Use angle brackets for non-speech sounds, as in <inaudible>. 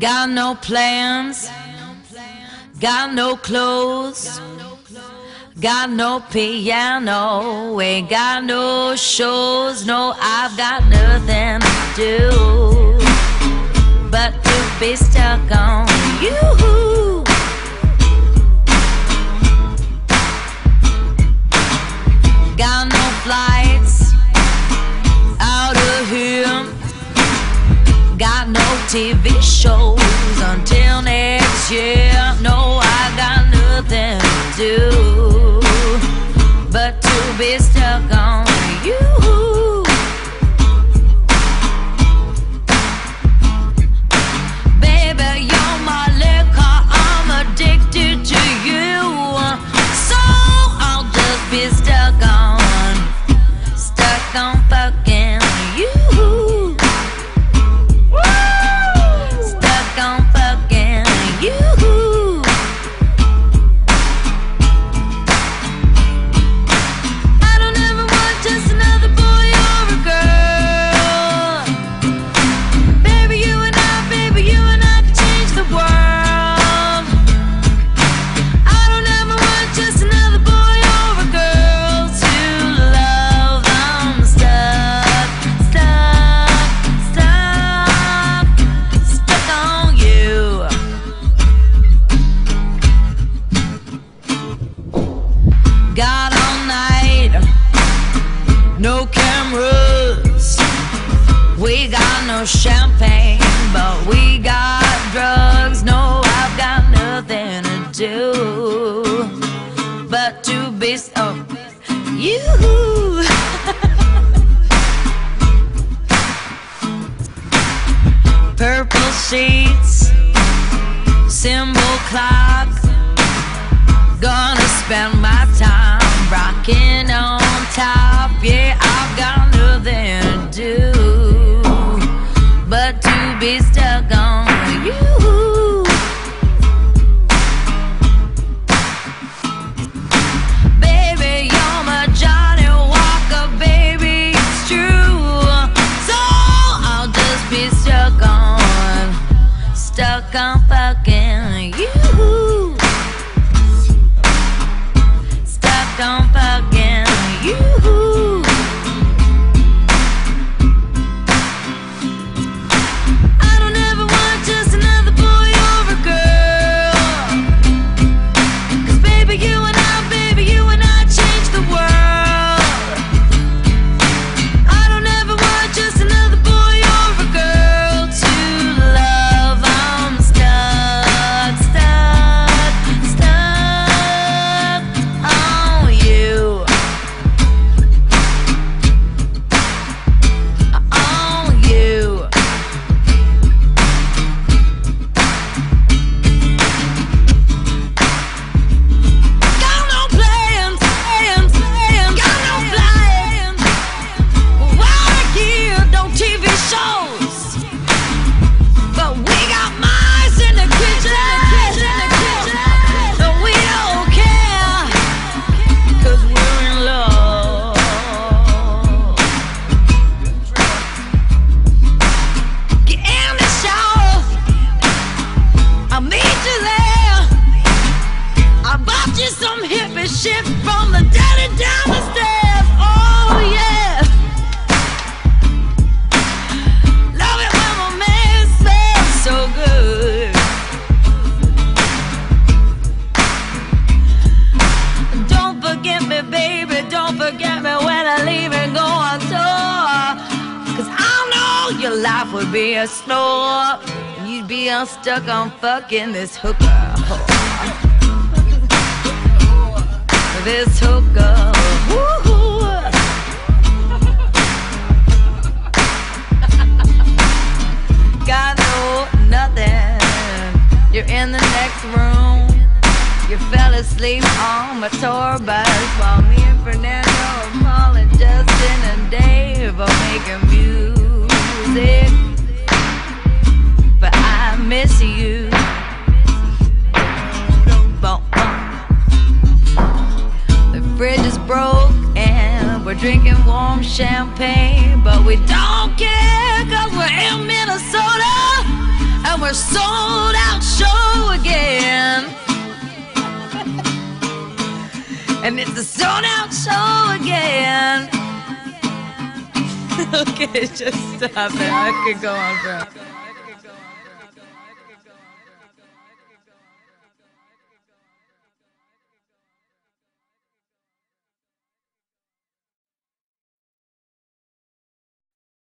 Got no plans, got no clothes, got no piano, ain't got no shows, no, I've got nothing to do but to be stuck on you. Year. No, I got nothing to do but to be stuck on no cameras. We got no champagne, but we got drugs. No, I've got nothing to do but to be so oh, you. <laughs> Purple sheets, symbol clock. Gonna spend my time rocking on be stuck on you. Baby, you're my Johnnie Walker, baby, it's true. So I'll just be stuck on, stuck on fucking be a snore. And you'd be unstuck on fucking this hooker. This hooker. Got no nothing. You're in the next room. You fell asleep on my tour bus while me you. The fridge is broke and we're drinking warm champagne, but we don't we're in Minnesota. and we're sold out show again. <laughs> and it's a sold out show again. <laughs> okay, just stop it. I could go on forever.